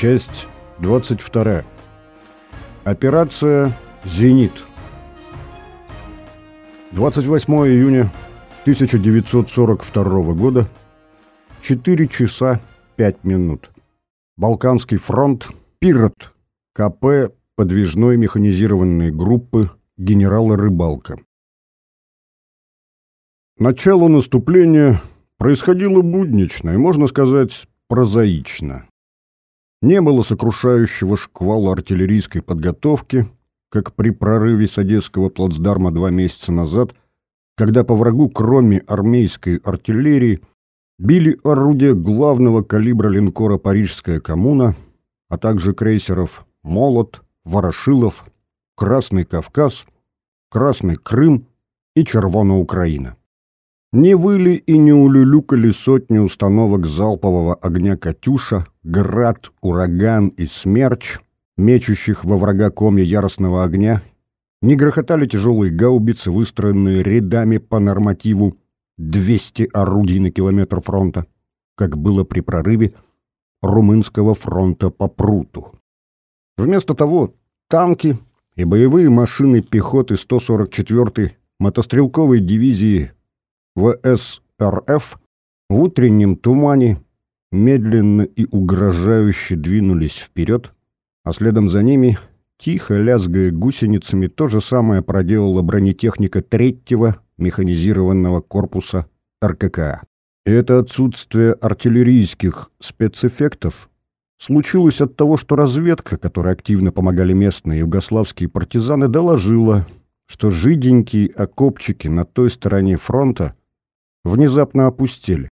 Часть 22. Операция «Зенит». 28 июня 1942 года. 4 часа 5 минут. Балканский фронт. Пирот. КП подвижной механизированной группы генерала Рыбалка. Начало наступления происходило буднично и, можно сказать, прозаично. Не было сокрушающего шквала артиллерийской подготовки, как при прорыве с Одесского плацдарма два месяца назад, когда по врагу, кроме армейской артиллерии, били орудия главного калибра линкора «Парижская коммуна», а также крейсеров «Молот», «Ворошилов», «Красный Кавказ», «Красный Крым» и «Червона Украина». Не выли и не улюлюкали сотни установок залпового огня «Катюша», «Град», «Ураган» и «Смерч», мечущих во врага комья яростного огня, не грохотали тяжелые гаубицы, выстроенные рядами по нормативу 200 орудий на километр фронта, как было при прорыве Румынского фронта по Пруту. Вместо того танки и боевые машины пехоты 144-й мотострелковой дивизии ВСРФ в утреннем тумане медленно и угрожающе двинулись вперед, а следом за ними, тихо лязгая гусеницами, то же самое проделала бронетехника третьего механизированного корпуса РККА. И это отсутствие артиллерийских спецэффектов случилось от того, что разведка, которой активно помогали местные югославские партизаны, доложила, что жиденькие окопчики на той стороне фронта внезапно опустели.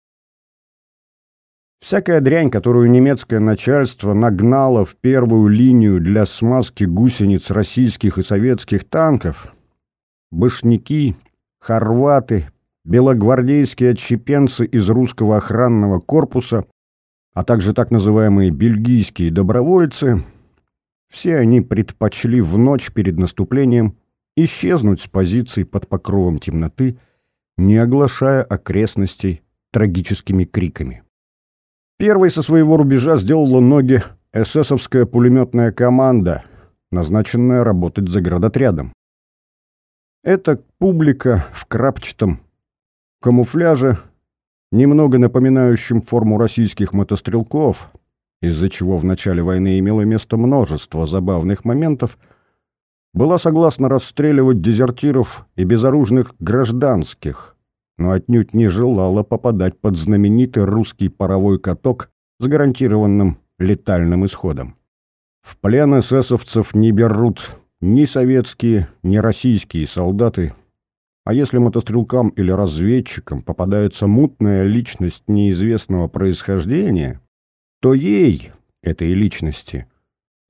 Всякая дрянь, которую немецкое начальство нагнало в первую линию для смазки гусениц российских и советских танков, башняки, хорваты, белогвардейские отщепенцы из русского охранного корпуса, а также так называемые бельгийские добровольцы, все они предпочли в ночь перед наступлением исчезнуть с позиций под покровом темноты – не оглашая окрестностей трагическими криками. Первой со своего рубежа сделала ноги эсэсовская пулеметная команда, назначенная работать за градотрядом. Эта публика в крапчатом камуфляже, немного напоминающем форму российских мотострелков, из-за чего в начале войны имело место множество забавных моментов – была согласна расстреливать дезертиров и безоружных гражданских, но отнюдь не желала попадать под знаменитый русский паровой каток с гарантированным летальным исходом. В плен эсэсовцев не берут ни советские, ни российские солдаты, а если мотострелкам или разведчикам попадается мутная личность неизвестного происхождения, то ей, этой личности,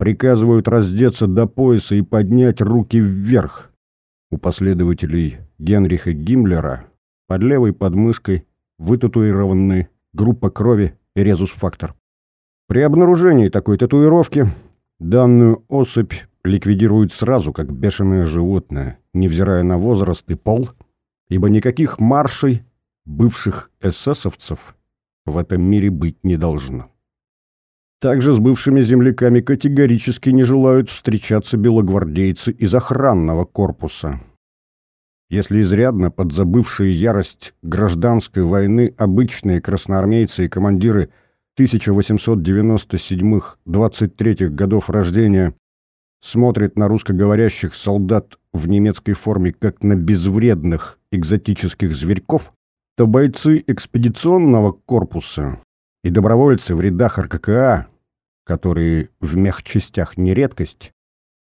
приказывают раздеться до пояса и поднять руки вверх. У последователей Генриха Гиммлера под левой подмышкой вытатуированы группа крови и резус-фактор. При обнаружении такой татуировки данную особь ликвидируют сразу, как бешеное животное, невзирая на возраст и пол, ибо никаких маршей бывших эсэсовцев в этом мире быть не должно. Также с бывшими земляками категорически не желают встречаться белогвардейцы из охранного корпуса. Если изрядно подзабывшие ярость гражданской войны обычные красноармейцы и командиры 1897-23 годов рождения смотрят на русскоговорящих солдат в немецкой форме как на безвредных экзотических зверьков, то бойцы экспедиционного корпуса и добровольцы в рядах РККА которые в мехчастях не редкость,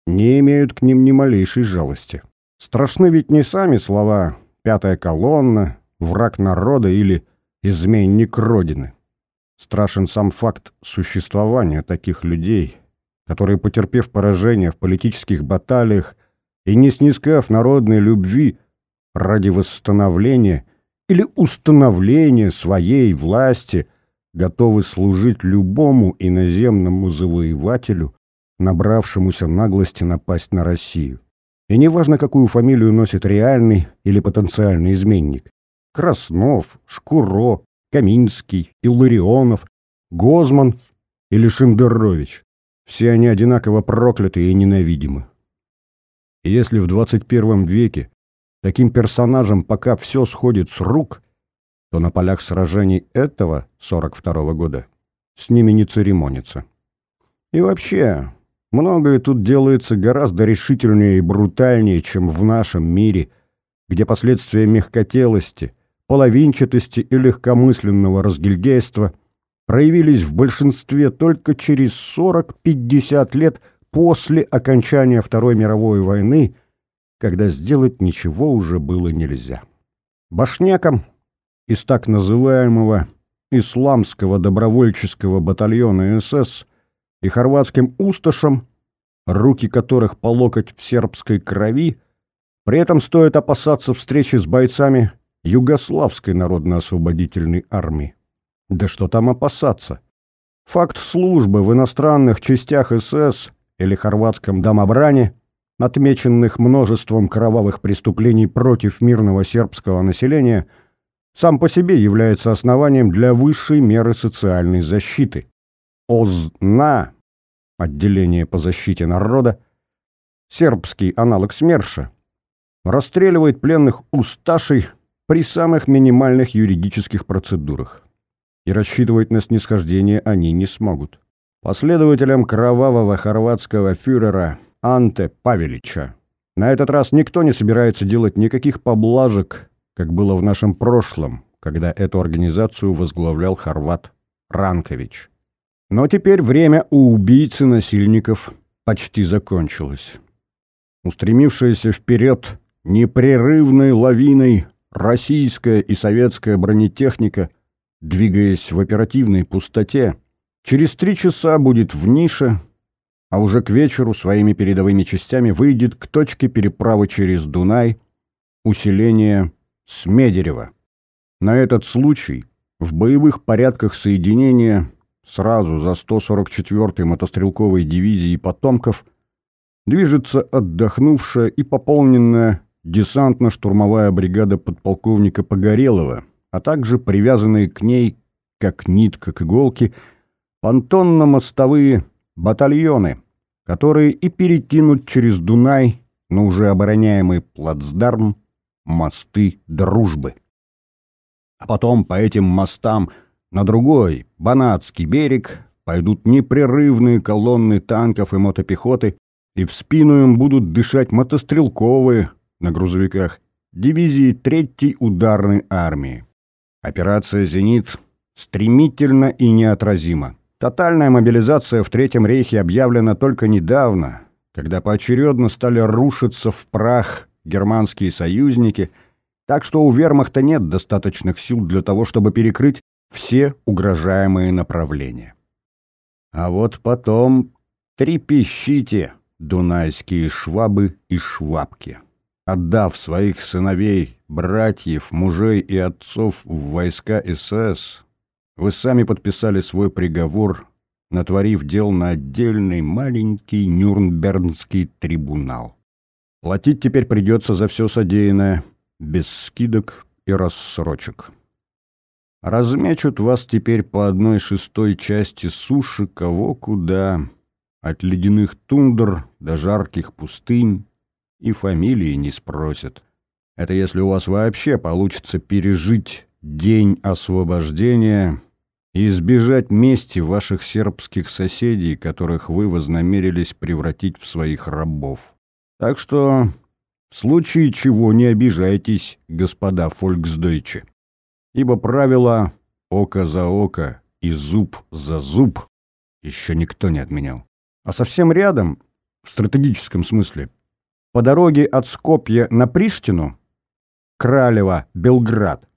не имеют к ним ни малейшей жалости. Страшны ведь не сами слова «пятая колонна», «враг народа» или «изменник Родины». Страшен сам факт существования таких людей, которые, потерпев поражение в политических баталиях и не снискав народной любви ради восстановления или установления своей власти – готовы служить любому иноземному завоевателю, набравшемуся наглости напасть на Россию. И неважно, какую фамилию носит реальный или потенциальный изменник. Краснов, Шкуро, Каминский, Илларионов, Гозман или Шендерович. Все они одинаково прокляты и ненавидимы. И если в 21 веке таким персонажам пока все сходит с рук, то на полях сражений этого 42 -го года с ними не церемонится. И вообще, многое тут делается гораздо решительнее и брутальнее, чем в нашем мире, где последствия мягкотелости, половинчатости и легкомысленного разгильдейства проявились в большинстве только через 40-50 лет после окончания Второй мировой войны, когда сделать ничего уже было нельзя. Башнякам из так называемого исламского добровольческого батальона СС и хорватским усташам, руки которых по локоть в сербской крови, при этом стоит опасаться встречи с бойцами Югославской народно-освободительной армии. Да что там опасаться? Факт службы в иностранных частях СС или хорватском домобране, отмеченных множеством кровавых преступлений против мирного сербского населения, сам по себе является основанием для высшей меры социальной защиты. ОЗНА, отделение по защите народа, сербский аналог СМЕРШа, расстреливает пленных усташей при самых минимальных юридических процедурах. И рассчитывать на снисхождение они не смогут. Последователям кровавого хорватского фюрера Анте Павелича на этот раз никто не собирается делать никаких поблажек, как было в нашем прошлом, когда эту организацию возглавлял хорват Ранкович. Но теперь время у убийцы-насильников почти закончилось. Устремившаяся вперед непрерывной лавиной российская и советская бронетехника, двигаясь в оперативной пустоте, через три часа будет в нише, а уже к вечеру своими передовыми частями выйдет к точке переправы через Дунай, усиление Смедерева. На этот случай в боевых порядках соединения сразу за 144-й мотострелковой дивизией потомков движется отдохнувшая и пополненная десантно-штурмовая бригада подполковника Погорелова, а также привязанные к ней, как нитка к иголке, понтонно-мостовые батальоны, которые и перекинут через Дунай на уже обороняемый плацдарм мосты дружбы. А потом по этим мостам на другой, Банатский берег, пойдут непрерывные колонны танков и мотопехоты, и в спину им будут дышать мотострелковые, на грузовиках дивизии Третьей ударной армии. Операция «Зенит» стремительно и неотразима. Тотальная мобилизация в Третьем рейхе объявлена только недавно, когда поочередно стали рушиться в прах германские союзники, так что у вермахта нет достаточных сил для того, чтобы перекрыть все угрожаемые направления. А вот потом трепещите, дунайские швабы и швабки. Отдав своих сыновей, братьев, мужей и отцов в войска СС, вы сами подписали свой приговор, натворив дел на отдельный маленький Нюрнбергский трибунал. Платить теперь придется за все содеянное, без скидок и рассрочек. Размечут вас теперь по одной шестой части суши кого куда, от ледяных тундр до жарких пустынь, и фамилии не спросят. Это если у вас вообще получится пережить день освобождения и избежать мести ваших сербских соседей, которых вы вознамерились превратить в своих рабов. Так что в случае чего не обижайтесь, господа фольксдойче, ибо правило «око за око» и «зуб за зуб» еще никто не отменял. А совсем рядом, в стратегическом смысле, по дороге от Скопья на Приштину, Кралево, Белград,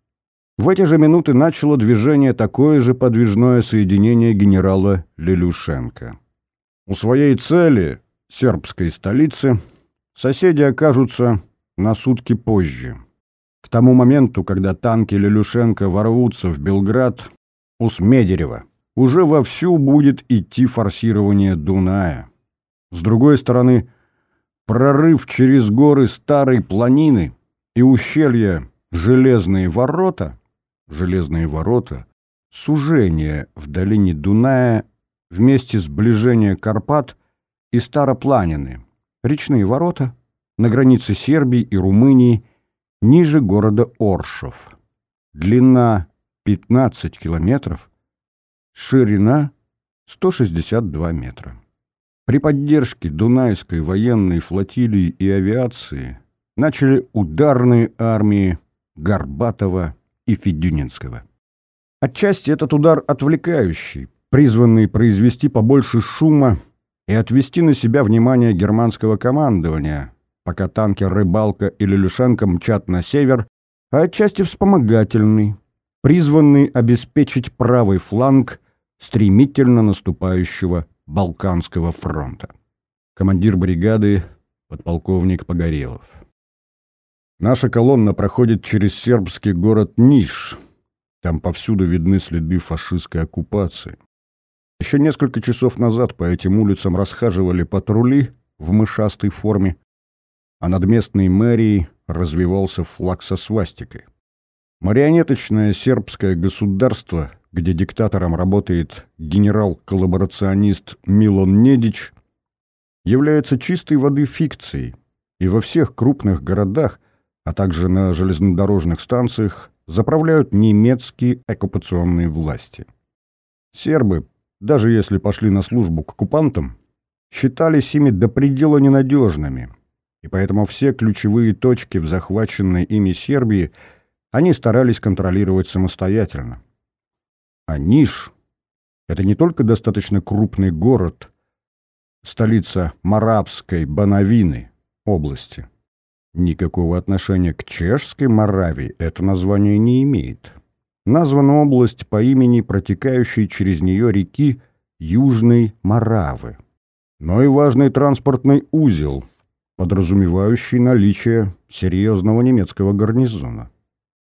в эти же минуты начало движение такое же подвижное соединение генерала Лелюшенко. У своей цели, сербской столицы, соседи окажутся на сутки позже. К тому моменту, когда танки Лелюшенко ворвутся в Белград, у Смедерева уже вовсю будет идти форсирование Дуная. С другой стороны, прорыв через горы старой планины и ущелья Железные ворота, Железные ворота, сужение в долине Дуная вместе сближения Карпат и Старопланины, речные ворота на границе Сербии и Румынии, ниже города Оршов. Длина 15 километров, ширина 162 метра. При поддержке Дунайской военной флотилии и авиации начали ударные армии Горбатова и Федюнинского. Отчасти этот удар отвлекающий, призванный произвести побольше шума и отвести на себя внимание германского командования, пока танкер «Рыбалка» или «Люшенко» мчат на север, а отчасти вспомогательный, призванный обеспечить правый фланг стремительно наступающего Балканского фронта. Командир бригады подполковник Погорелов. Наша колонна проходит через сербский город Ниш. Там повсюду видны следы фашистской оккупации. Еще несколько часов назад по этим улицам расхаживали патрули в мышастой форме, а над местной мэрией развивался флаг со свастикой. Марионеточное сербское государство, где диктатором работает генерал-коллаборационист Милон Недич, является чистой воды фикцией, и во всех крупных городах а также на железнодорожных станциях заправляют немецкие оккупационные власти. Сербы, даже если пошли на службу к оккупантам, считались ими до предела ненадежными, и поэтому все ключевые точки в захваченной ими Сербии они старались контролировать самостоятельно. А Ниш — это не только достаточно крупный город, столица Марабской Банавины области — Никакого отношения к чешской Моравии это название не имеет. Названа область по имени протекающей через нее реки Южной Моравы. Но и важный транспортный узел, подразумевающий наличие серьезного немецкого гарнизона.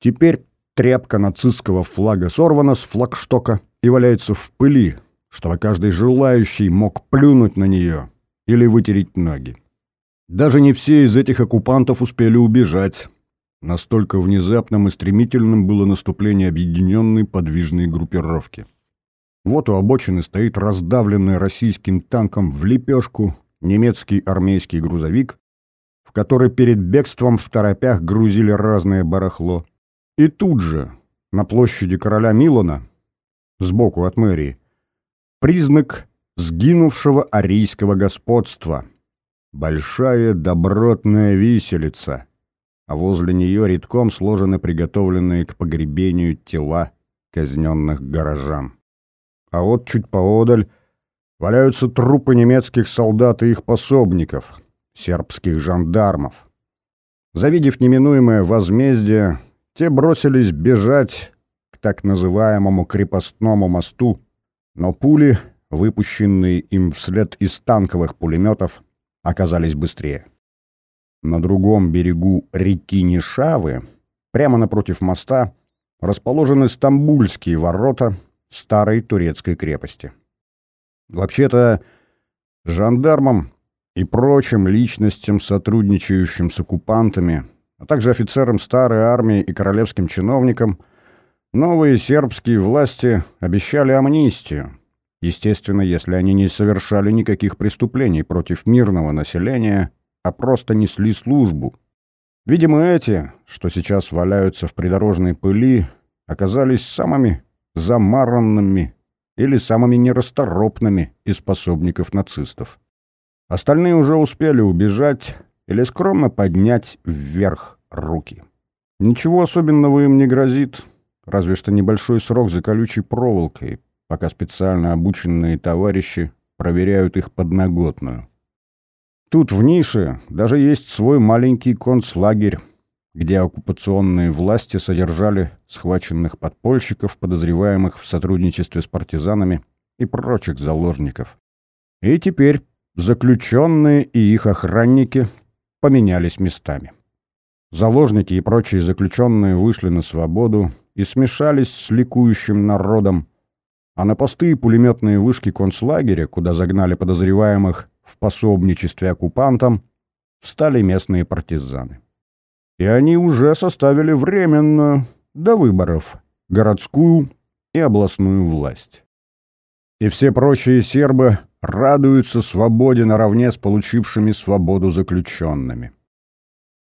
Теперь тряпка нацистского флага сорвана с флагштока и валяется в пыли, чтобы каждый желающий мог плюнуть на нее или вытереть ноги. Даже не все из этих оккупантов успели убежать. Настолько внезапным и стремительным было наступление объединенной подвижной группировки. Вот у обочины стоит раздавленный российским танком в лепешку немецкий армейский грузовик, в который перед бегством в торопях грузили разное барахло. И тут же, на площади короля Милана, сбоку от мэрии, признак сгинувшего арийского господства — большая добротная виселица, а возле нее редком сложены приготовленные к погребению тела казненных горожан. А вот чуть поодаль валяются трупы немецких солдат и их пособников, сербских жандармов. Завидев неминуемое возмездие, те бросились бежать к так называемому крепостному мосту, но пули, выпущенные им вслед из танковых пулеметов, оказались быстрее. На другом берегу реки Нишавы, прямо напротив моста, расположены Стамбульские ворота старой турецкой крепости. Вообще-то, жандармам и прочим личностям, сотрудничающим с оккупантами, а также офицерам старой армии и королевским чиновникам, новые сербские власти обещали амнистию, Естественно, если они не совершали никаких преступлений против мирного населения, а просто несли службу. Видимо, эти, что сейчас валяются в придорожной пыли, оказались самыми замаранными или самыми нерасторопными из способников нацистов. Остальные уже успели убежать или скромно поднять вверх руки. Ничего особенного им не грозит, разве что небольшой срок за колючей проволокой, пока специально обученные товарищи проверяют их подноготную. Тут в нише даже есть свой маленький концлагерь, где оккупационные власти содержали схваченных подпольщиков, подозреваемых в сотрудничестве с партизанами и прочих заложников. И теперь заключенные и их охранники поменялись местами. Заложники и прочие заключенные вышли на свободу и смешались с ликующим народом, а на посты и пулеметные вышки концлагеря, куда загнали подозреваемых в пособничестве оккупантам, встали местные партизаны. И они уже составили временную, до выборов, городскую и областную власть. и все прочие сербы радуются свободе наравне с получившими свободу заключенными.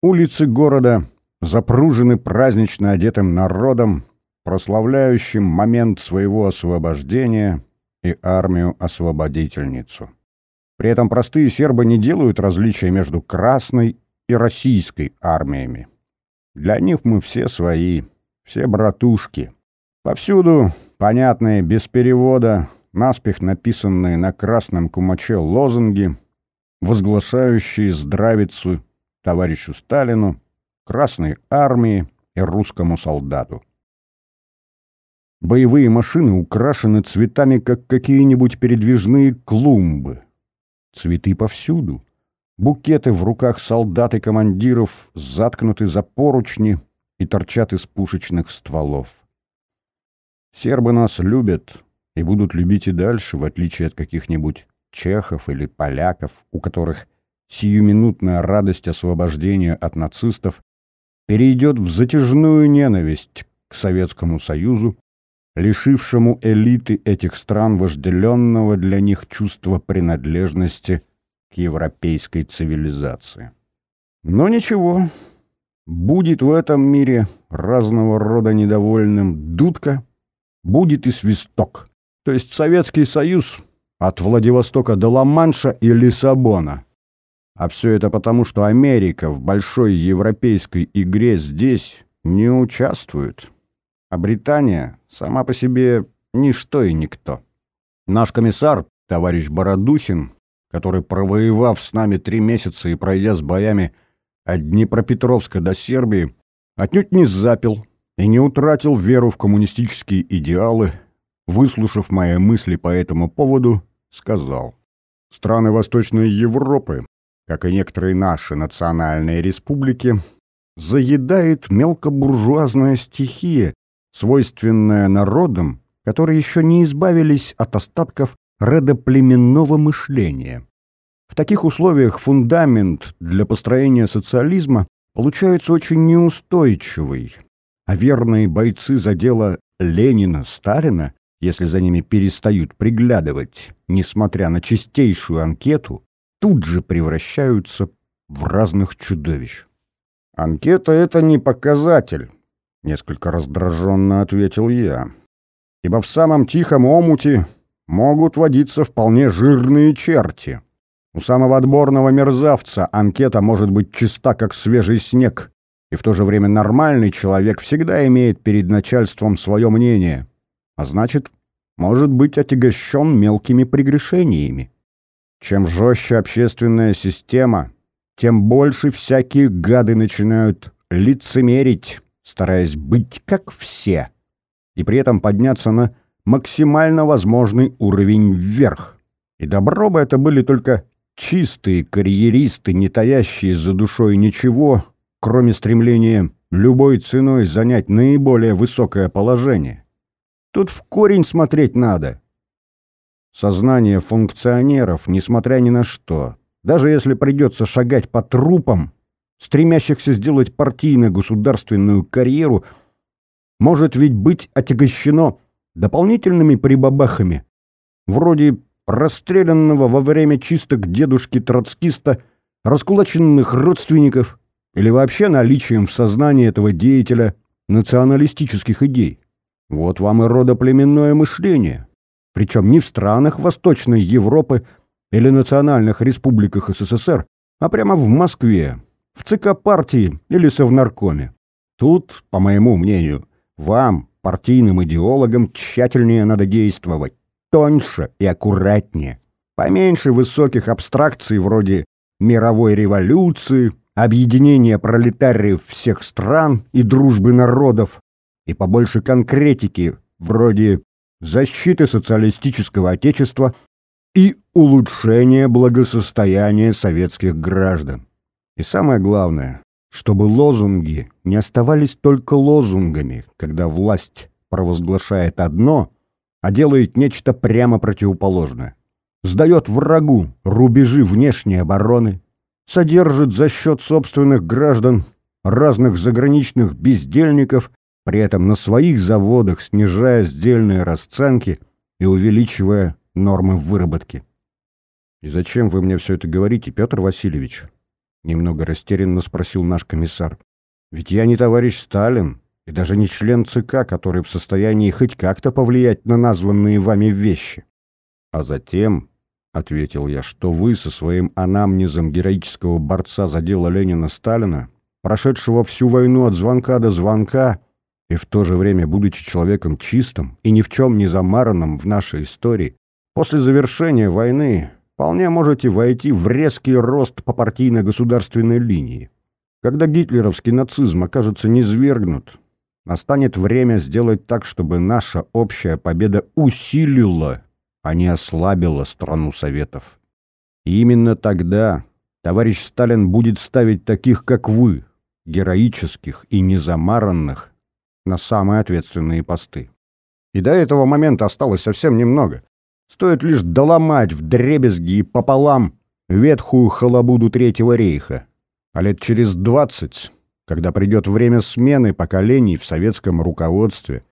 Улицы города запружены празднично одетым народом, прославляющим момент своего освобождения и армию-освободительницу. При этом простые сербы не делают различия между красной и российской армиями. Для них мы все свои, все братушки. Повсюду, понятные, без перевода, наспех написанные на красном кумаче лозунги, возглашающие здравицу товарищу Сталину, Красной армии и русскому солдату. Боевые машины украшены цветами, как какие-нибудь передвижные клумбы. Цветы повсюду. Букеты в руках солдат и командиров заткнуты за поручни и торчат из пушечных стволов. Сербы нас любят, и будут любить и дальше, в отличие от каких-нибудь чехов или поляков, у которых сиюминутная радость освобождения от нацистов перейдет в затяжную ненависть к Советскому Союзу, лишившему элиты этих стран вожделенного для них чувства принадлежности к европейской цивилизации. Но ничего, будет в этом мире разного рода недовольным дудка, будет и свисток. То есть Советский Союз от Владивостока до Ла-Манша и Лиссабона. А все это потому, что Америка в большой европейской игре здесь не участвует. А Британия сама по себе ничто и никто. Наш комиссар, товарищ Бородухин, который, провоевав с нами три месяца и пройдя с боями от Днепропетровска до Сербии, отнюдь не запил и не утратил веру в коммунистические идеалы, выслушав мои мысли по этому поводу, сказал, «Страны Восточной Европы, как и некоторые наши национальные республики, заедает мелкобуржуазная стихия, свойственная народам, которые еще не избавились от остатков родоплеменного мышления. В таких условиях фундамент для построения социализма получается очень неустойчивый, а верные бойцы за дело Ленина, Сталина если за ними перестают приглядывать, несмотря на чистейшую анкету, тут же превращаются в разных чудовищ. «Анкета — это не показатель», — несколько раздраженно ответил я. «Ибо в самом тихом омуте могут водиться вполне жирные черти. У самого отборного мерзавца анкета может быть чиста, как свежий снег, и в то же время нормальный человек всегда имеет перед начальством свое мнение, а значит, может быть отягощен мелкими прегрешениями. Чем жестче общественная система, тем больше всякие гады начинают лицемерить, стараясь быть как все, и при этом подняться на максимально возможный уровень вверх. И добро бы это были только чистые карьеристы, не таящие за душой ничего, кроме стремления любой ценой занять наиболее высокое положение. Тут в корень смотреть надо. Сознание функционеров, несмотря ни на что, даже если придется шагать по трупам, стремящихся сделать партийно-государственную карьеру, может ведь быть отягощено дополнительными прибабахами, вроде расстрелянного во время чисток дедушки-троцкиста, раскулаченных родственников или вообще наличием в сознании этого деятеля националистических идей. Вот вам и родоплеменное мышление. Причем не в странах Восточной Европы или национальных республиках СССР, а прямо в Москве, в ЦК партии или Совнаркоме. Тут, по моему мнению, вам, партийным идеологам, тщательнее надо действовать, тоньше и аккуратнее. Поменьше высоких абстракций вроде мировой революции, объединения пролетариев всех стран и дружбы народов, и побольше конкретики, вроде защиты социалистического отечества и улучшения благосостояния советских граждан. И самое главное, чтобы лозунги не оставались только лозунгами, когда власть провозглашает одно, а делает нечто прямо противоположное. Сдает врагу рубежи внешней обороны, содержит за счет собственных граждан разных заграничных бездельников при этом на своих заводах снижая сдельные расценки и увеличивая нормы выработки. «И зачем вы мне все это говорите, Петр Васильевич?» Немного растерянно спросил наш комиссар. «Ведь я не товарищ Сталин и даже не член ЦК, который в состоянии хоть как-то повлиять на названные вами вещи. А затем, — ответил я, — что вы со своим анамнезом героического борца за дело Ленина-Сталина, прошедшего всю войну от звонка до звонка, и в то же время, будучи человеком чистым и ни в чем не замаранным в нашей истории, после завершения войны вполне можете войти в резкий рост по партийно-государственной линии. Когда гитлеровский нацизм окажется низвергнут, настанет время сделать так, чтобы наша общая победа усилила а не ослабила страну Советов. И именно тогда товарищ Сталин будет ставить таких, как вы, героических и незамаранных, на самые ответственные посты. И до этого момента осталось совсем немного. Стоит лишь доломать в дребезги и пополам ветхую халабуду Третьего рейха. А лет через двадцать, когда придет время смены поколений в советском руководстве,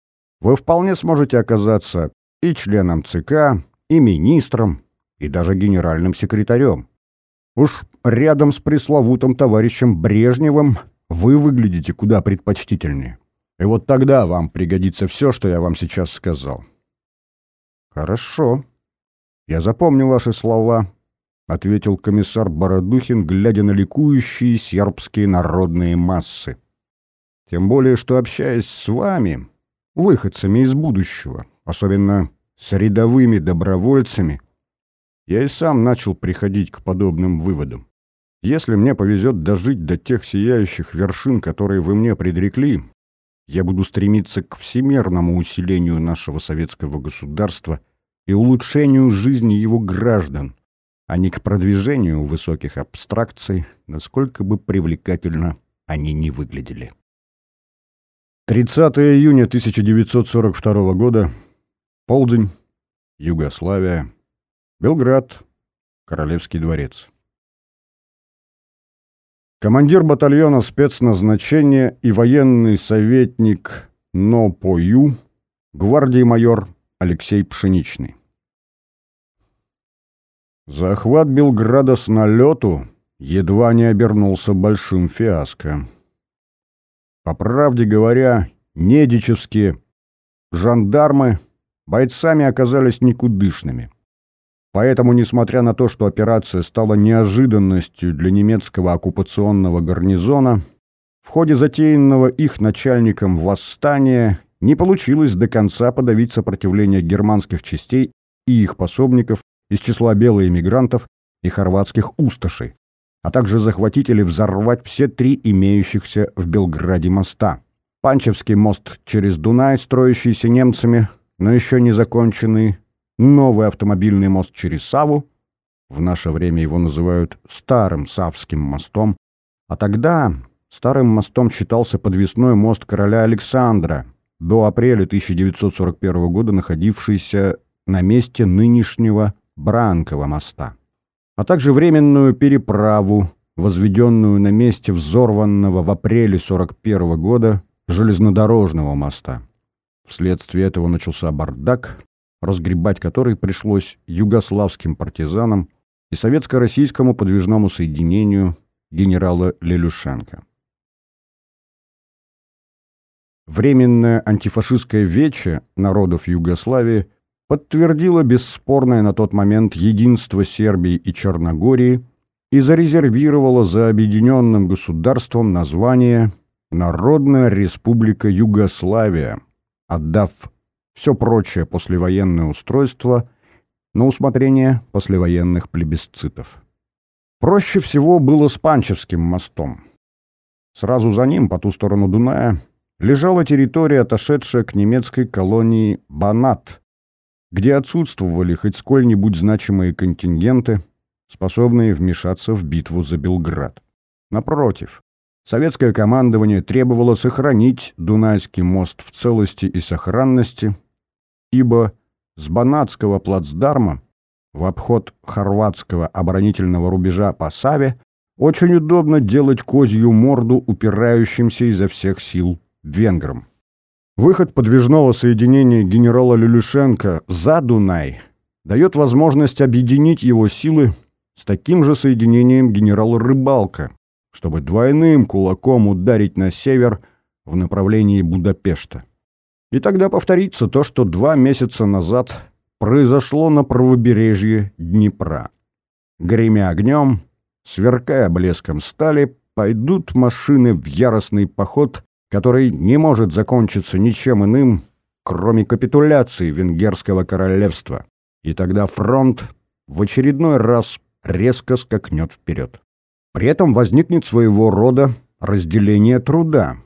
вы вполне сможете оказаться и членом ЦК, и министром, и даже генеральным секретарем. Уж рядом с пресловутым товарищем Брежневым вы выглядите куда предпочтительнее. И вот тогда вам пригодится все, что я вам сейчас сказал. Хорошо. Я запомню ваши слова, — ответил комиссар Бородухин, глядя на ликующие сербские народные массы. Тем более, что общаясь с вами, выходцами из будущего, особенно с рядовыми добровольцами, я и сам начал приходить к подобным выводам. Если мне повезет дожить до тех сияющих вершин, которые вы мне предрекли, я буду стремиться к всемерному усилению нашего советского государства и улучшению жизни его граждан, а не к продвижению высоких абстракций, насколько бы привлекательно они ни выглядели. 30 июня 1942 года Полдень, Югославия, Белград, Королевский дворец. Командир батальона спецназначения и военный советник НОПОЮ, гвардии майор Алексей Пшеничный. Захват Белграда с налету едва не обернулся большим фиаско. По правде говоря, недичевские жандармы бойцами оказались никудышными. Поэтому, несмотря на то, что операция стала неожиданностью для немецкого оккупационного гарнизона, в ходе затеянного их начальником восстания не получилось до конца подавить сопротивление германских частей и их пособников из числа белых эмигрантов и хорватских усташей, а также захватить или взорвать все три имеющихся в Белграде моста. Панчевский мост через Дунай, строящийся немцами, но еще не законченный новый автомобильный мост через Саву, в наше время его называют Старым Савским мостом, а тогда Старым мостом считался подвесной мост короля Александра, до апреля 1941 года находившийся на месте нынешнего Бранкова моста, а также временную переправу, возведенную на месте взорванного в апреле 1941 года железнодорожного моста. Вследствие этого начался бардак, разгребать который пришлось югославским партизанам и советско-российскому подвижному соединению генерала Лелюшенко. Временное антифашистское вече народов Югославии подтвердило бесспорное на тот момент единство Сербии и Черногории и зарезервировало за объединенным государством название «Народная республика Югославия», отдав все прочее послевоенное устройство на усмотрение послевоенных плебисцитов. Проще всего было с Панчевским мостом. Сразу за ним, по ту сторону Дуная, лежала территория, отошедшая к немецкой колонии Банат, где отсутствовали хоть сколь-нибудь значимые контингенты, способные вмешаться в битву за Белград. Напротив, Советское командование требовало сохранить Дунайский мост в целости и сохранности, ибо с Банатского плацдарма в обход хорватского оборонительного рубежа по Саве очень удобно делать козью морду упирающимся изо всех сил венграм. Выход подвижного соединения генерала Люлюшенко за Дунай дает возможность объединить его силы с таким же соединением генерала Рыбалка, чтобы двойным кулаком ударить на север в направлении Будапешта. И тогда повторится то, что два месяца назад произошло на правобережье Днепра. Гремя огнем, сверкая блеском стали, пойдут машины в яростный поход, который не может закончиться ничем иным, кроме капитуляции Венгерского королевства. И тогда фронт в очередной раз резко скакнет вперед. При этом возникнет своего рода разделение труда.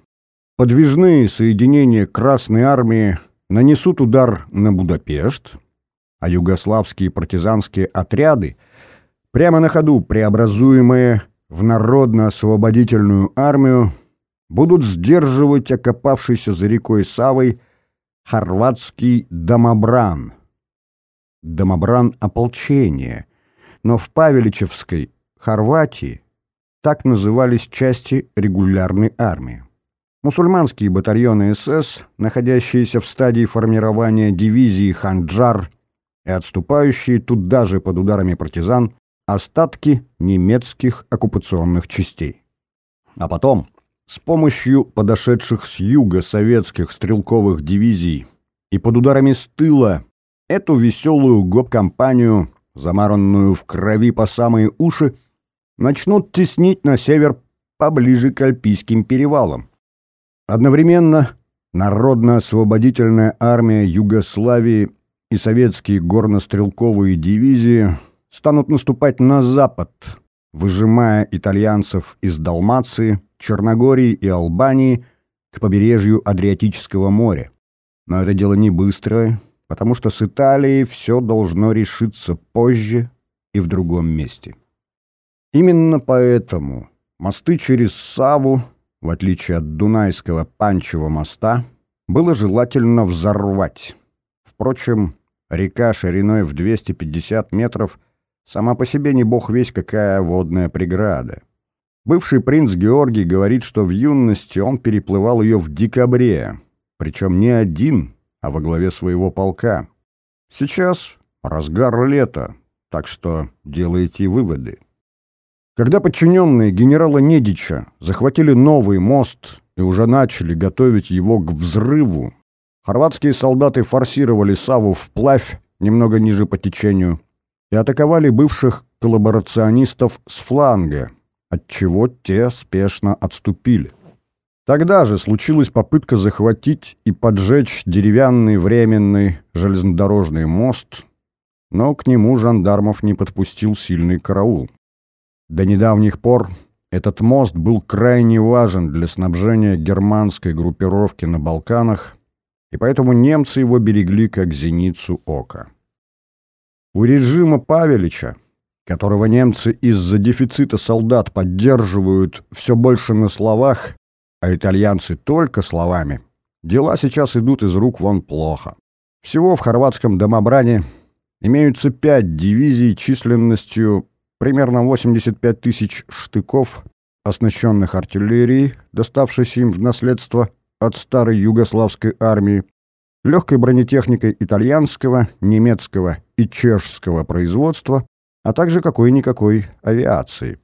Подвижные соединения Красной Армии нанесут удар на Будапешт, а югославские партизанские отряды, прямо на ходу преобразуемые в Народно-освободительную армию, будут сдерживать окопавшийся за рекой Савой хорватский домобран. Домобран — ополчение, но в Павеличевской Хорватии так назывались части регулярной армии. Мусульманские батальоны СС, находящиеся в стадии формирования дивизии «Ханджар» и отступающие туда же под ударами партизан, остатки немецких оккупационных частей. А потом, с помощью подошедших с юга советских стрелковых дивизий и под ударами с тыла, эту веселую гоп-компанию, замаранную в крови по самые уши, начнут теснить на север поближе к Альпийским перевалам. Одновременно Народно-освободительная армия Югославии и советские горнострелковые дивизии станут наступать на запад, выжимая итальянцев из Далмации, Черногории и Албании к побережью Адриатического моря. Но это дело не быстрое, потому что с Италией все должно решиться позже и в другом месте. Именно поэтому мосты через Саву в отличие от Дунайского Панчева моста, было желательно взорвать. Впрочем, река шириной в 250 метров сама по себе не бог весь какая водная преграда. Бывший принц Георгий говорит, что в юности он переплывал ее в декабре, причем не один, а во главе своего полка. Сейчас разгар лета, так что делайте выводы. Когда подчиненные генерала Недича захватили новый мост и уже начали готовить его к взрыву, хорватские солдаты форсировали Саву вплавь немного ниже по течению и атаковали бывших коллаборационистов с фланга, отчего те спешно отступили. Тогда же случилась попытка захватить и поджечь деревянный временный железнодорожный мост, но к нему жандармов не подпустил сильный караул. До недавних пор этот мост был крайне важен для снабжения германской группировки на Балканах, и поэтому немцы его берегли как зеницу ока. У режима Павелича, которого немцы из-за дефицита солдат поддерживают все больше на словах, а итальянцы только словами, дела сейчас идут из рук вон плохо. Всего в хорватском домобране имеются пять дивизий численностью примерно 85 тысяч штыков, оснащенных артиллерией, доставшейся им в наследство от старой югославской армии, легкой бронетехникой итальянского, немецкого и чешского производства, а также какой-никакой авиации.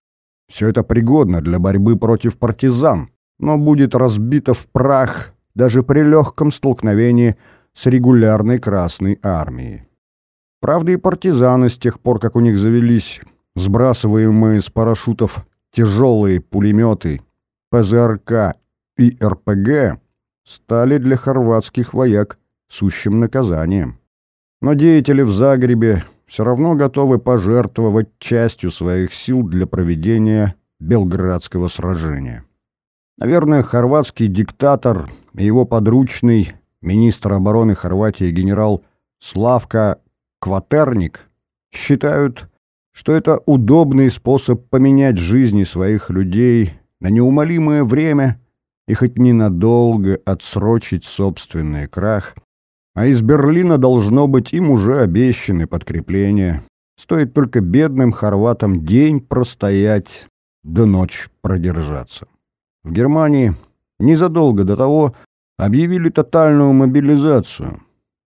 Все это пригодно для борьбы против партизан, но будет разбито в прах даже при легком столкновении с регулярной Красной армией. Правда, и партизаны с тех пор, как у них завелись сбрасываемые с парашютов тяжелые пулеметы ПЗРК и РПГ стали для хорватских вояк сущим наказанием. Но деятели в Загребе все равно готовы пожертвовать частью своих сил для проведения Белградского сражения. Наверное, хорватский диктатор и его подручный министр обороны Хорватии генерал Славка Кватерник считают, что это удобный способ поменять жизни своих людей на неумолимое время и хоть ненадолго отсрочить собственный крах, а из Берлина должно быть им уже обещаны подкрепления. Стоит только бедным хорватам день простоять, да ночь продержаться. В Германии незадолго до того объявили тотальную мобилизацию,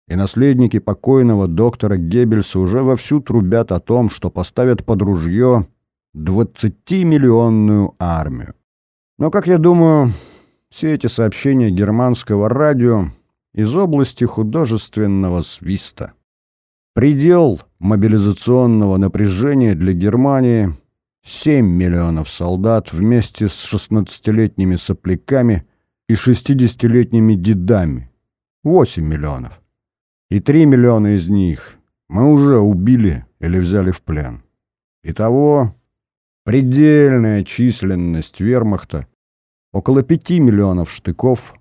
и наследники покойного доктора Геббельса уже вовсю трубят о том, что поставят под ружье 20-миллионную армию. Но, как я думаю, все эти сообщения германского радио из области художественного свиста. Предел мобилизационного напряжения для Германии — 7 миллионов солдат вместе с 16-летними сопляками и 60-летними дедами. 8 миллионов. И 3 миллиона из них мы уже убили или взяли в плен. Итого предельная численность вермахта около 5 миллионов штыков,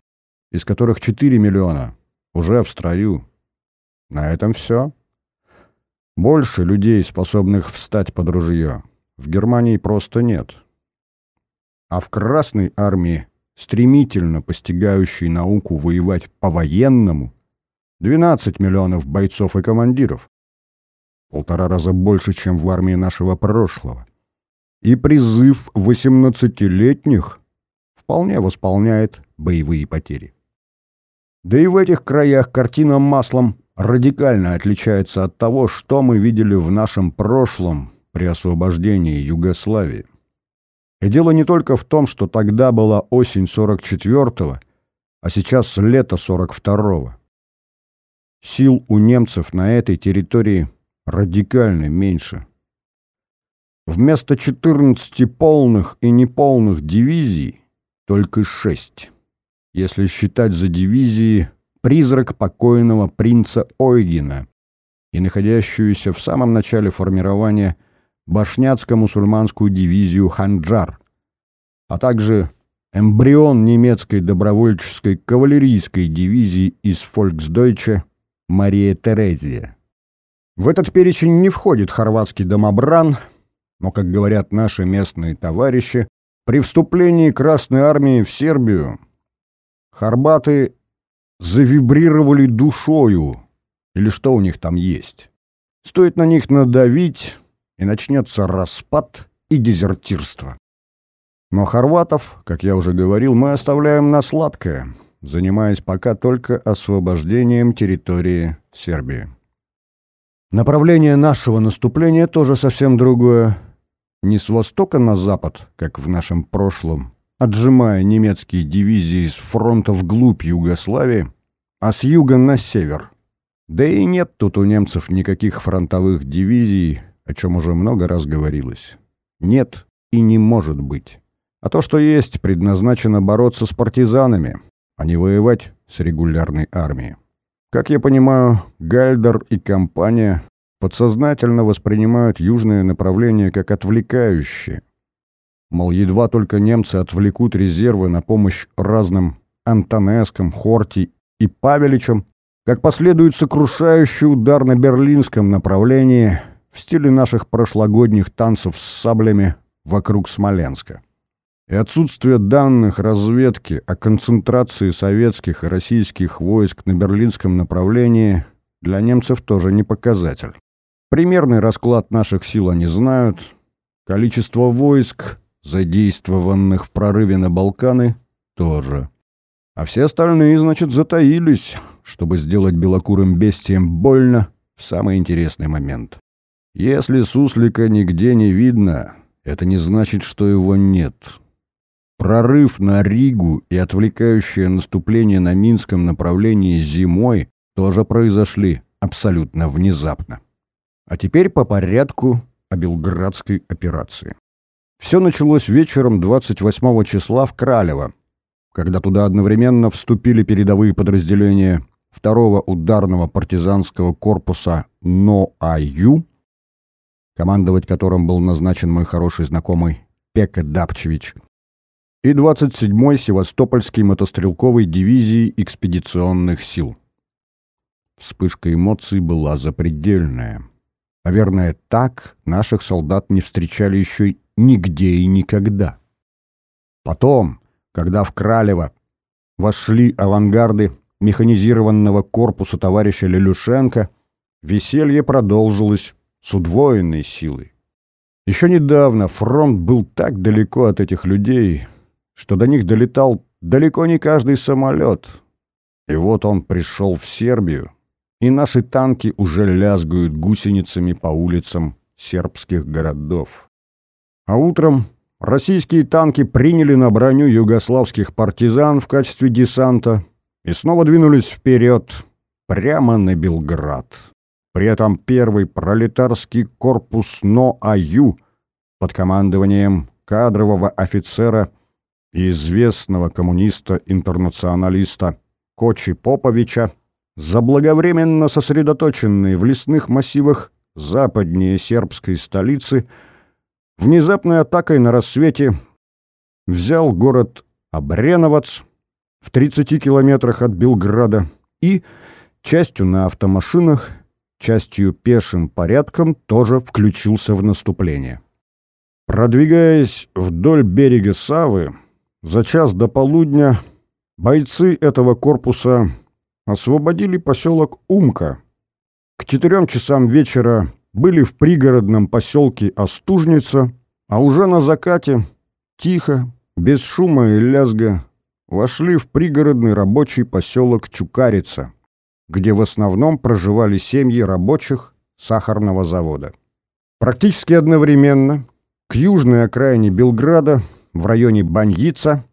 из которых 4 миллиона уже в строю. На этом все. Больше людей, способных встать под ружье, в Германии просто нет. А в Красной армии, стремительно постигающей науку воевать по-военному, 12 миллионов бойцов и командиров. Полтора раза больше, чем в армии нашего прошлого. И призыв 18-летних вполне восполняет боевые потери. Да и в этих краях картина маслом радикально отличается от того, что мы видели в нашем прошлом при освобождении Югославии. И дело не только в том, что тогда была осень 44-го, а сейчас лето 42-го. Сил у немцев на этой территории радикально меньше. Вместо 14 полных и неполных дивизий только 6. Если считать за дивизии призрак покойного принца Ойгена и находящуюся в самом начале формирования башняцко-мусульманскую дивизию «Ханджар», а также эмбрион немецкой добровольческой кавалерийской дивизии из «Фольксдойче» Мария Терезия. В этот перечень не входит хорватский домобран, но, как говорят наши местные товарищи, при вступлении Красной Армии в Сербию хорбаты завибрировали душою, или что у них там есть. Стоит на них надавить, и начнется распад и дезертирство. Но хорватов, как я уже говорил, мы оставляем на сладкое, занимаясь пока только освобождением территории Сербии. Направление нашего наступления тоже совсем другое. Не с востока на запад, как в нашем прошлом, отжимая немецкие дивизии с фронта вглубь Югославии, а с юга на север. Да и нет тут у немцев никаких фронтовых дивизий, о чем уже много раз говорилось. Нет и не может быть. А то, что есть, предназначено бороться с партизанами, а не воевать с регулярной армией. Как я понимаю, Гальдер и компания подсознательно воспринимают южное направление как отвлекающее. Мол, едва только немцы отвлекут резервы на помощь разным Антонескам, Хорти и Павеличем, как последует сокрушающий удар на берлинском направлении в стиле наших прошлогодних танцев с саблями вокруг Смоленска. И отсутствие данных разведки о концентрации советских и российских войск на берлинском направлении для немцев тоже не показатель. Примерный расклад наших сил они знают, количество войск, задействованных в прорыве на Балканы, тоже. А все остальные, значит, затаились, чтобы сделать белокурым бестиям больно в самый интересный момент. Если суслика нигде не видно, это не значит, что его нет. Прорыв на Ригу и отвлекающее наступление на Минском направлении зимой тоже произошли абсолютно внезапно. А теперь по порядку о Белградской операции. Все началось вечером 28 числа в Кралево, когда туда одновременно вступили передовые подразделения второго ударного партизанского корпуса НОАЮ, командовать которым был назначен мой хороший знакомый Пека Дапчевич, и 27-й Севастопольской мотострелковой дивизии экспедиционных сил. Вспышка эмоций была запредельная. Наверное, так наших солдат не встречали еще нигде и никогда. Потом, когда в Кралево вошли авангарды механизированного корпуса товарища Лелюшенко, веселье продолжилось с удвоенной силой. Еще недавно фронт был так далеко от этих людей, что до них долетал далеко не каждый самолет. И вот он пришел в Сербию, и наши танки уже лязгают гусеницами по улицам сербских городов. А утром российские танки приняли на броню югославских партизан в качестве десанта и снова двинулись вперед, прямо на Белград. При этом первый пролетарский корпус НОАЮ под командованием кадрового офицера и известного коммуниста-интернационалиста Кочи Поповича, заблаговременно сосредоточенные в лесных массивах западнее сербской столицы, внезапной атакой на рассвете взял город Обреновац в 30 километрах от Белграда и, частью на автомашинах, частью пешим порядком, тоже включился в наступление. Продвигаясь вдоль берега Савы, за час до полудня бойцы этого корпуса освободили поселок Умка. К четырем часам вечера были в пригородном поселке Остужница, а уже на закате, тихо, без шума и лязга, вошли в пригородный рабочий поселок Чукарица, где в основном проживали семьи рабочих сахарного завода. Практически одновременно к южной окраине Белграда в районе Баньица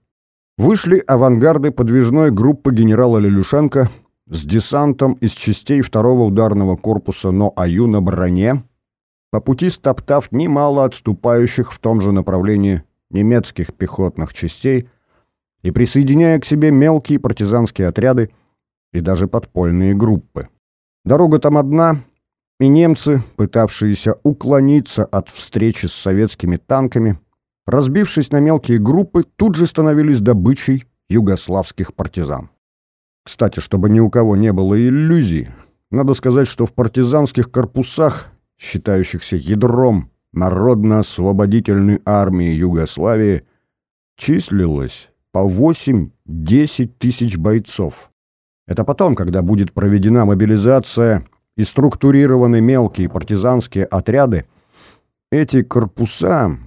вышли авангарды подвижной группы генерала Лелюшенко с десантом из частей второго ударного корпуса НОАЮ на броне, по пути стоптав немало отступающих в том же направлении немецких пехотных частей и присоединяя к себе мелкие партизанские отряды и даже подпольные группы. Дорога там одна, и немцы, пытавшиеся уклониться от встречи с советскими танками, разбившись на мелкие группы, тут же становились добычей югославских партизан. Кстати, чтобы ни у кого не было иллюзий, надо сказать, что в партизанских корпусах, считающихся ядром Народно-освободительной армии Югославии, числилось по 8-10 тысяч бойцов. Это потом, когда будет проведена мобилизация и структурированы мелкие партизанские отряды, эти корпуса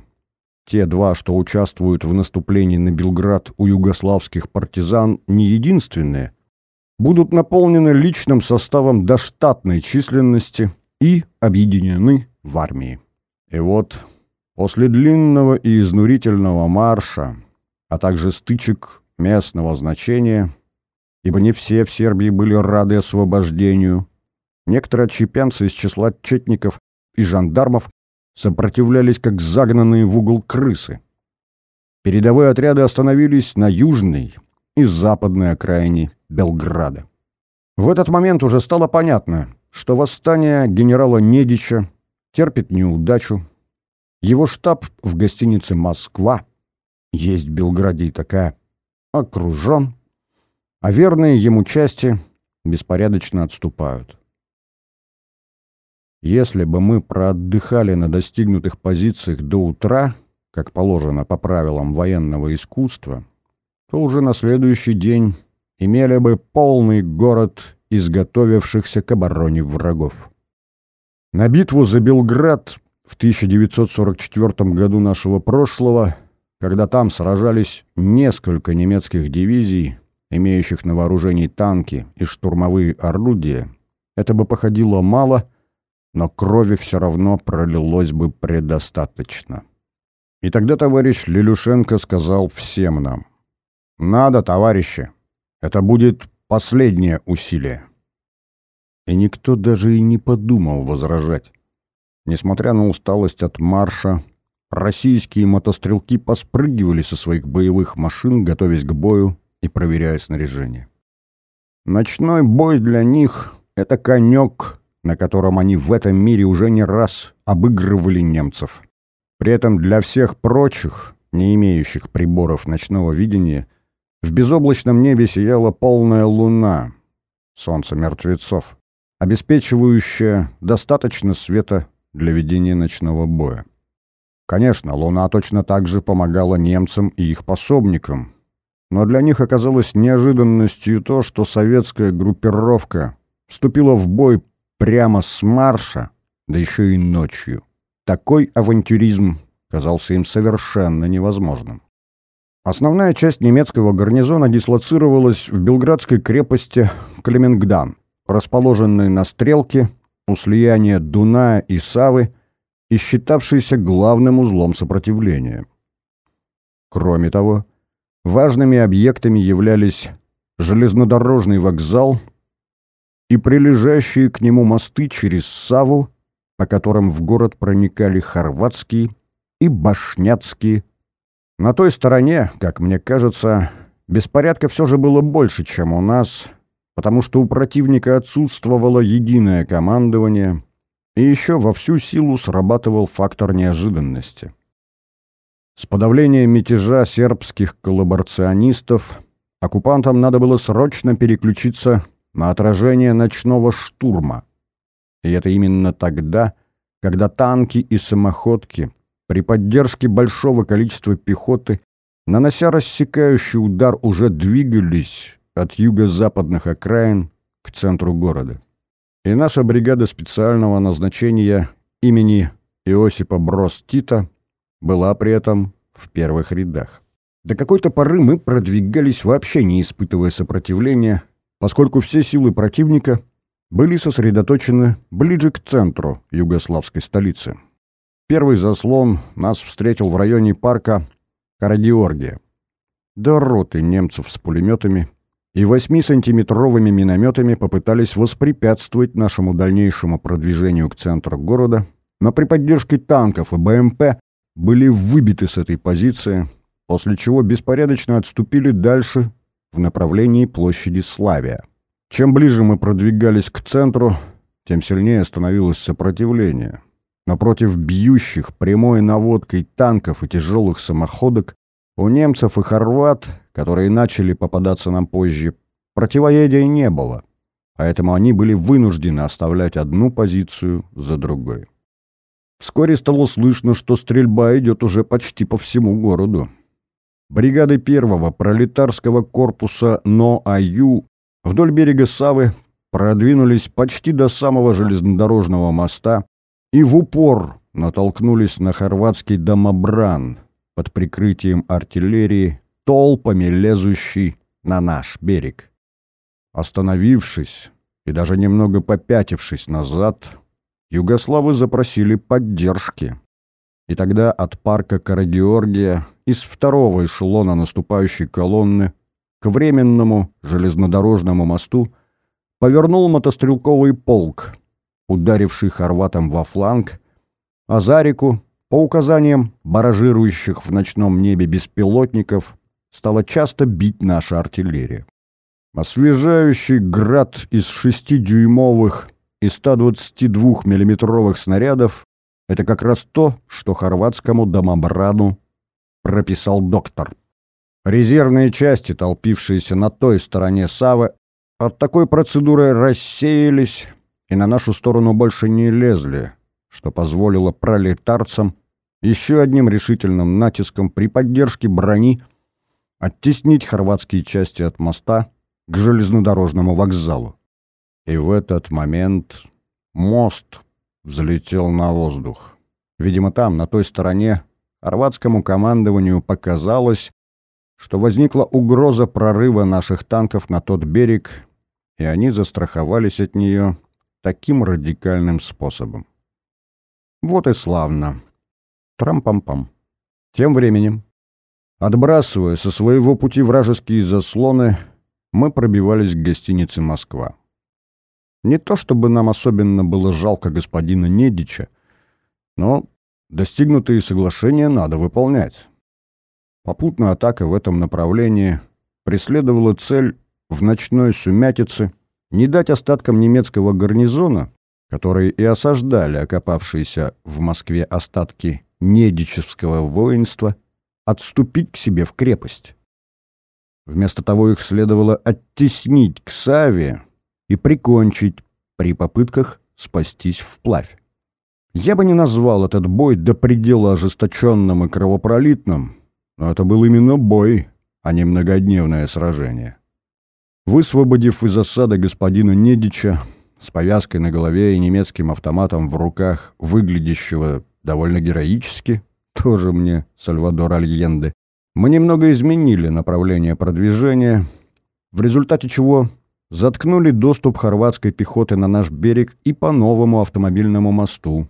те два, что участвуют в наступлении на Белград у югославских партизан, не единственные, будут наполнены личным составом до штатной численности и объединены в армии. И вот после длинного и изнурительного марша, а также стычек местного значения, ибо не все в Сербии были рады освобождению, некоторые отщепенцы из числа четников и жандармов сопротивлялись, как загнанные в угол крысы. Передовые отряды остановились на южной и западной окраине Белграда. В этот момент уже стало понятно, что восстание генерала Недича терпит неудачу. Его штаб в гостинице «Москва» есть в Белграде и такая окружен, а верные ему части беспорядочно отступают. Если бы мы проотдыхали на достигнутых позициях до утра, как положено по правилам военного искусства, то уже на следующий день имели бы полный город изготовившихся к обороне врагов. На битву за Белград в 1944 году нашего прошлого, когда там сражались несколько немецких дивизий, имеющих на вооружении танки и штурмовые орудия, это бы походило мало – но крови все равно пролилось бы предостаточно. И тогда товарищ Лилюшенко сказал всем нам, «Надо, товарищи, это будет последнее усилие». И никто даже и не подумал возражать. Несмотря на усталость от марша, российские мотострелки поспрыгивали со своих боевых машин, готовясь к бою и проверяя снаряжение. Ночной бой для них — это конек на котором они в этом мире уже не раз обыгрывали немцев. При этом для всех прочих, не имеющих приборов ночного видения, в безоблачном небе сияла полная луна, солнце мертвецов, обеспечивающая достаточно света для ведения ночного боя. Конечно, луна точно так же помогала немцам и их пособникам, но для них оказалось неожиданностью то, что советская группировка вступила в бой прямо с марша, да еще и ночью. Такой авантюризм казался им совершенно невозможным. Основная часть немецкого гарнизона дислоцировалась в белградской крепости Клементгдан, расположенный на стрелке у слияния Дуная и Савы и считавшийся главным узлом сопротивления. Кроме того, важными объектами являлись железнодорожный вокзал и прилежащие к нему мосты через Саву, по которым в город проникали хорватские и башняцкие. На той стороне, как мне кажется, беспорядка все же было больше, чем у нас, потому что у противника отсутствовало единое командование, и еще во всю силу срабатывал фактор неожиданности. С подавлением мятежа сербских коллаборационистов оккупантам надо было срочно переключиться на отражение ночного штурма. И это именно тогда, когда танки и самоходки при поддержке большого количества пехоты, нанося рассекающий удар, уже двигались от юго-западных окраин к центру города. И наша бригада специального назначения имени Иосипа Брос-Тита была при этом в первых рядах. До какой-то поры мы продвигались вообще не испытывая сопротивления, поскольку все силы противника были сосредоточены ближе к центру югославской столицы. Первый заслон нас встретил в районе парка Карагеоргия. До роты немцев с пулеметами и 8-сантиметровыми минометами попытались воспрепятствовать нашему дальнейшему продвижению к центру города, но при поддержке танков и БМП были выбиты с этой позиции, после чего беспорядочно отступили дальше в направлении площади Славия. Чем ближе мы продвигались к центру, тем сильнее становилось сопротивление. Напротив бьющих прямой наводкой танков и тяжелых самоходок у немцев и хорват, которые начали попадаться нам позже, противоядия не было, поэтому они были вынуждены оставлять одну позицию за другой. Вскоре стало слышно, что стрельба идет уже почти по всему городу. Бригады первого пролетарского корпуса НОАЮ вдоль берега Савы продвинулись почти до самого железнодорожного моста и в упор натолкнулись на хорватский домобран под прикрытием артиллерии, толпами лезущий на наш берег. Остановившись и даже немного попятившись назад, югославы запросили поддержки. И тогда от парка Карагеоргия из второго эшелона наступающей колонны к временному железнодорожному мосту повернул мотострелковый полк, ударивший хорватам во фланг, а за реку, по указаниям баражирующих в ночном небе беспилотников, стала часто бить наша артиллерия. Освежающий град из шестидюймовых и 122 миллиметровых снарядов — это как раз то, что хорватскому домобрану прописал доктор. Резервные части, толпившиеся на той стороне Савы, от такой процедуры рассеялись и на нашу сторону больше не лезли, что позволило пролетарцам еще одним решительным натиском при поддержке брони оттеснить хорватские части от моста к железнодорожному вокзалу. И в этот момент мост взлетел на воздух. Видимо, там, на той стороне, хорватскому командованию показалось, что возникла угроза прорыва наших танков на тот берег, и они застраховались от нее таким радикальным способом. Вот и славно. Трам-пам-пам. Тем временем, отбрасывая со своего пути вражеские заслоны, мы пробивались к гостинице «Москва». Не то чтобы нам особенно было жалко господина Недича, но достигнутые соглашения надо выполнять. Попутная атака в этом направлении преследовала цель в ночной сумятице не дать остаткам немецкого гарнизона, которые и осаждали окопавшиеся в Москве остатки недичевского воинства, отступить к себе в крепость. Вместо того их следовало оттеснить к Саве и прикончить при попытках спастись вплавь. Я бы не назвал этот бой до предела ожесточенным и кровопролитным, но это был именно бой, а не многодневное сражение. Высвободив из осады господина Недича с повязкой на голове и немецким автоматом в руках, выглядящего довольно героически, тоже мне Сальвадор Альенде, мы немного изменили направление продвижения, в результате чего заткнули доступ хорватской пехоты на наш берег и по новому автомобильному мосту,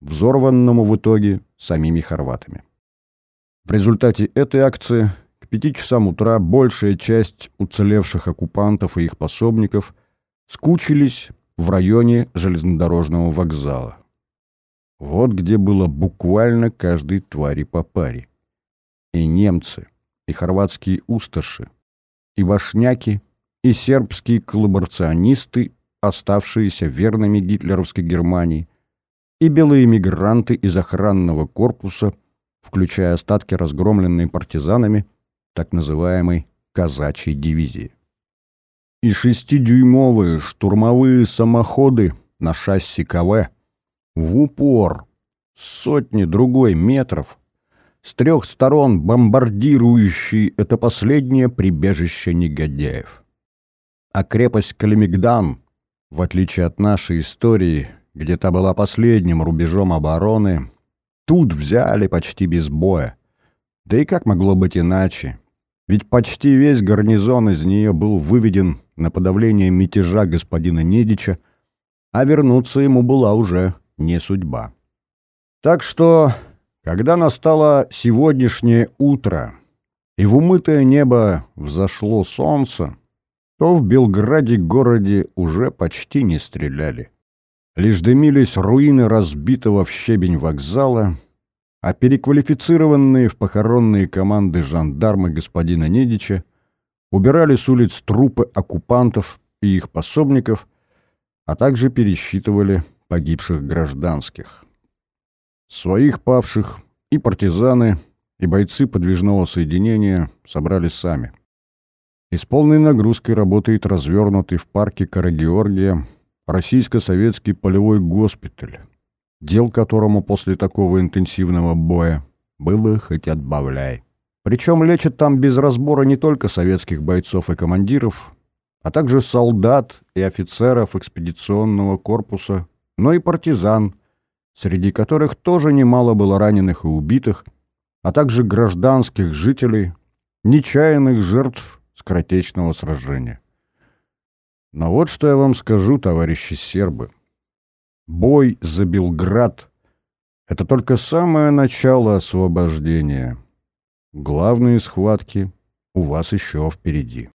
взорванному в итоге самими хорватами. В результате этой акции к пяти часам утра большая часть уцелевших оккупантов и их пособников скучились в районе железнодорожного вокзала. Вот где было буквально каждой твари по паре. И немцы, и хорватские усташи, и башняки, и сербские коллаборационисты, оставшиеся верными гитлеровской Германии, и белые мигранты из охранного корпуса, включая остатки разгромленной партизанами так называемой «казачьей дивизии». И шестидюймовые штурмовые самоходы на шасси КВ в упор, сотни другой метров, с трех сторон бомбардирующий это последнее прибежище негодяев. А крепость Калимигдан, в отличие от нашей истории, где та была последним рубежом обороны, тут взяли почти без боя. Да и как могло быть иначе? Ведь почти весь гарнизон из нее был выведен на подавление мятежа господина Недича, а вернуться ему была уже не судьба. Так что, когда настало сегодняшнее утро, и в умытое небо взошло солнце, то в Белграде городе уже почти не стреляли. Лишь дымились руины разбитого в щебень вокзала, а переквалифицированные в похоронные команды жандармы господина Недича убирали с улиц трупы оккупантов и их пособников, а также пересчитывали погибших гражданских. Своих павших и партизаны, и бойцы подвижного соединения собрали сами. И с полной нагрузкой работает развернутый в парке Карагеоргия российско-советский полевой госпиталь, дел которому после такого интенсивного боя было хоть отбавляй. Причем лечат там без разбора не только советских бойцов и командиров, а также солдат и офицеров экспедиционного корпуса но и партизан, среди которых тоже немало было раненых и убитых, а также гражданских жителей, нечаянных жертв скоротечного сражения. Но вот что я вам скажу, товарищи сербы. Бой за Белград — это только самое начало освобождения. Главные схватки у вас еще впереди.